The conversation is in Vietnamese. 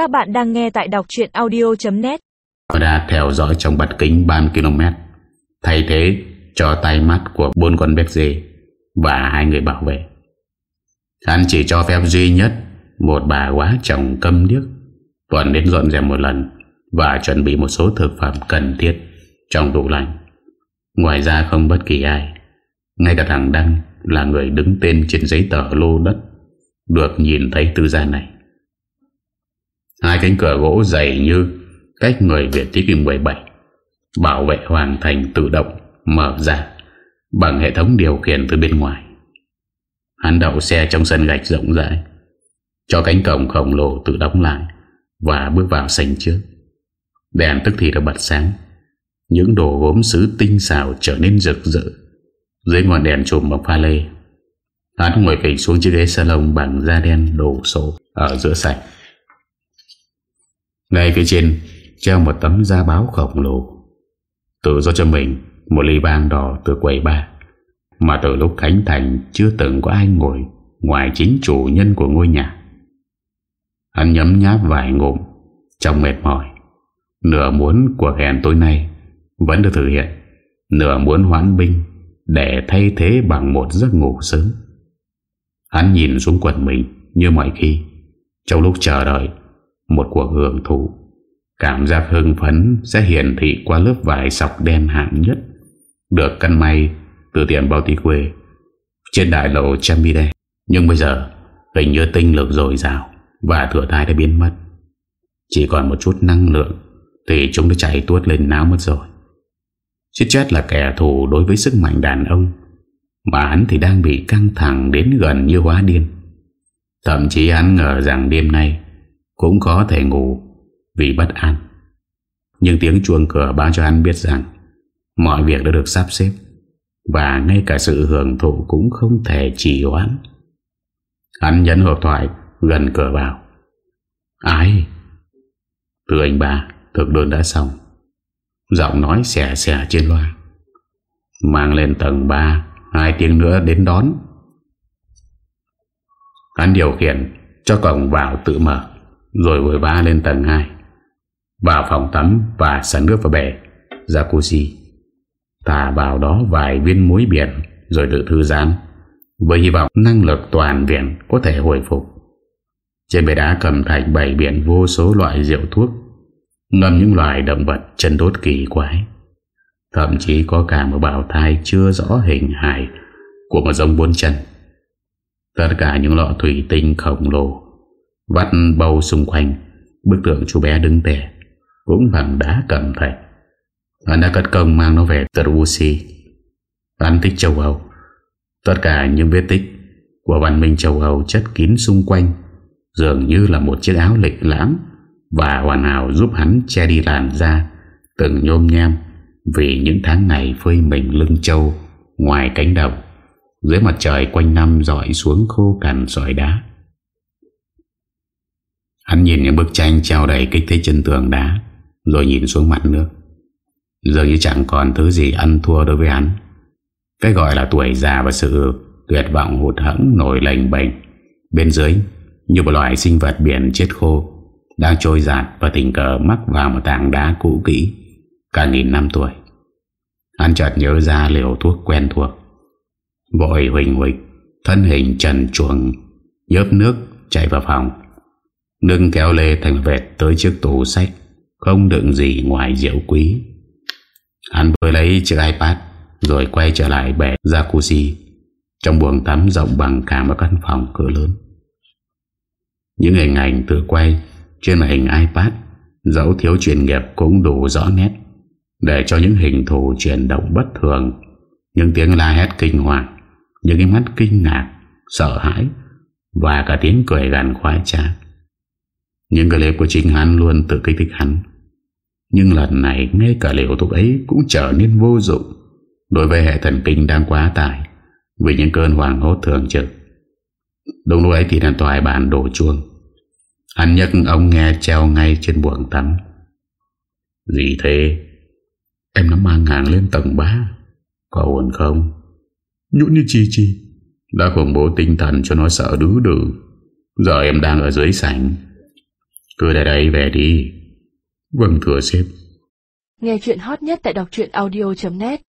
Các bạn đang nghe tại đọc chuyện audio.net đã theo dõi trong bật kính 30 km. Thay thế cho tay mắt của bốn con bếp dê Và hai người bảo vệ. Hắn chỉ cho phép duy nhất Một bà quá chồng câm điếc, Tuần đến dọn dẹp một lần Và chuẩn bị một số thực phẩm cần thiết Trong tủ lạnh. Ngoài ra không bất kỳ ai, Ngay cả thằng Đăng Là người đứng tên trên giấy tờ lô đất, Được nhìn thấy tư gia này. Hai cánh cửa gỗ dày như Cách người Việt thế kỷ 17 Bảo vệ hoàn thành tự động, Mở ra Bằng hệ thống điều khiển từ bên ngoài. Hắn đậu xe trong sân gạch rộng rãi, Cho cánh cổng khổng lồ tự đóng lại Và bước vào sảnh trước. Đèn tức thì được bật sáng. Những đồ gốm sứ tinh xảo trở nên rực rỡ. Dưới ngọn đèn chùm bằng pha lê, Hắn ngồi phịch xuống chiếc ghế salon bằng da đen đồ sổ Ở giữa sảnh ngay phía trên, Treo một tấm da báo khổng lồ. Tự do cho mình, Một ly bang đỏ từ quầy ba. Mà từ lúc Khánh Thành, Chưa từng có ai ngồi Ngoài chính chủ nhân của ngôi nhà. Hắn nhấm nháp vài ngụm, Trong mệt mỏi. Nửa muốn cuộc hẹn tối nay Vẫn được thực hiện. Nửa muốn hoãn binh Để thay thế bằng một giấc ngủ sớm. Hắn nhìn xuống quần mình Như mọi khi. Trong lúc chờ đợi một cuộc hưởng thụ. Cảm giác hưng phấn sẽ hiển thị qua lớp vải sọc đen hạng nhất. Được cân may từ tiệm bao tì quê, Trên đại lộ Chambide Nhưng bây giờ, hình như tinh lực dồi dào Và thừa thai đã biến mất. Chỉ còn một chút năng lượng Thì chúng đã chạy tuốt lên não mất rồi. Chết chết là kẻ thù đối với sức mạnh đàn ông. Mà hắn thì đang bị căng thẳng đến gần như hóa điên. Thậm chí hắn ngờ rằng đêm nay cũng có thể ngủ vì bất an. Nhưng tiếng chuông cửa báo cho anh biết rằng mọi việc đã được sắp xếp và ngay cả sự hưởng thụ cũng không thể trì hoãn. Hắn nhấn hộp thoại gần cửa vào. Ai? Từ anh bà, thực đơn đã xong. Giọng nói xẻ xẻ trên loa. Mang lên tầng 3, hai tiếng nữa đến đón. Hắn điều khiển cho cổng vào tự mở. Rồi vội vã lên tầng 2 Vào phòng tắm và sẵn nước vào bể. Jacuzzi Thả vào đó vài viên muối biển, Rồi tự thư giãn, Với hy vọng năng lực toàn viện Có thể hồi phục. Trên bể đá cầm thạch bày biển Vô số loại rượu thuốc, Ngâm những loài động vật chân đốt kỳ quái. Thậm chí có cả một bào thai Chưa rõ hình hài Của một giống bốn chân. Tất cả những lọ thủy tinh khổng lồ Vắt bầu xung quanh. Bức tượng chú bé đứng tẻ Cũng bằng đá cầm thạch Hắn đã cất công mang nó về Trusi Hắn thích châu Âu. Tất cả những vết tích Của văn minh châu Âu chất kín xung quanh Dường như là một chiếc áo lịch lãm Và hoàn hảo giúp hắn che đi làn da Từng nhôm nhem Vì những tháng ngày phơi mình lưng châu Ngoài cánh đồng. Dưới mặt trời quanh năm dọi xuống khô cằn sỏi đá Hắn nhìn những bức tranh treo đầy kích thích chân tường đá, Rồi nhìn xuống mặt nước. Dường như chẳng còn thứ gì ăn thua đối với hắn. Cái gọi là tuổi già và sự tuyệt vọng hụt hẫng nổi lành bệnh Bên dưới, Như một loài sinh vật biển chết khô, Đang trôi giạt và tình cờ mắc vào một tảng đá cũ kỹ, Cả nghìn năm tuổi. Hắn chợt nhớ ra liều thuốc quen thuộc. Vội huỳnh huỳnh Thân hình trần chuồng Nhớp nước chạy vào phòng. Nâng kéo lê thành vẹt tới chiếc tủ sách, Không đựng gì ngoài rượu quý. Hắn vừa lấy chiếc iPad, Rồi quay trở lại bể jacuzzi Trong buồng tắm rộng bằng cả một căn phòng cửa lớn. Những hình ảnh tự quay Trên màn hình iPad Dẫu thiếu chuyên nghiệp cũng đủ rõ nét. Để cho những hình thù chuyển động bất thường, Những tiếng la hét kinh hoàng, Những cái mắt kinh ngạc, Sợ hãi, Và cả tiếng cười gần khoái trá những clip của chính hắn luôn tự kích thích hắn. Nhưng lần này Ngay cả liều thuốc ấy cũng trở nên vô dụng Đối với hệ thần kinh đang quá tải Vì những cơn hoàng hốt thường trực. Đúng lúc ấy thì điện thoại bàn đổ chuông. Hắn nhấc ông nghe treo ngay trên buồng tắm. Gì thế? Em nó mang hàng lên tầng 3 Có ổn không? Nhũn như chi chi. Đã khủng bố tinh thần cho nó sợ đứ đừ Giờ em đang ở dưới sảnh cứ để đấy về đi. Vâng thưa sếp. Nghe chuyện hot nhất tại đọc audio.net